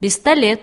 пистолет.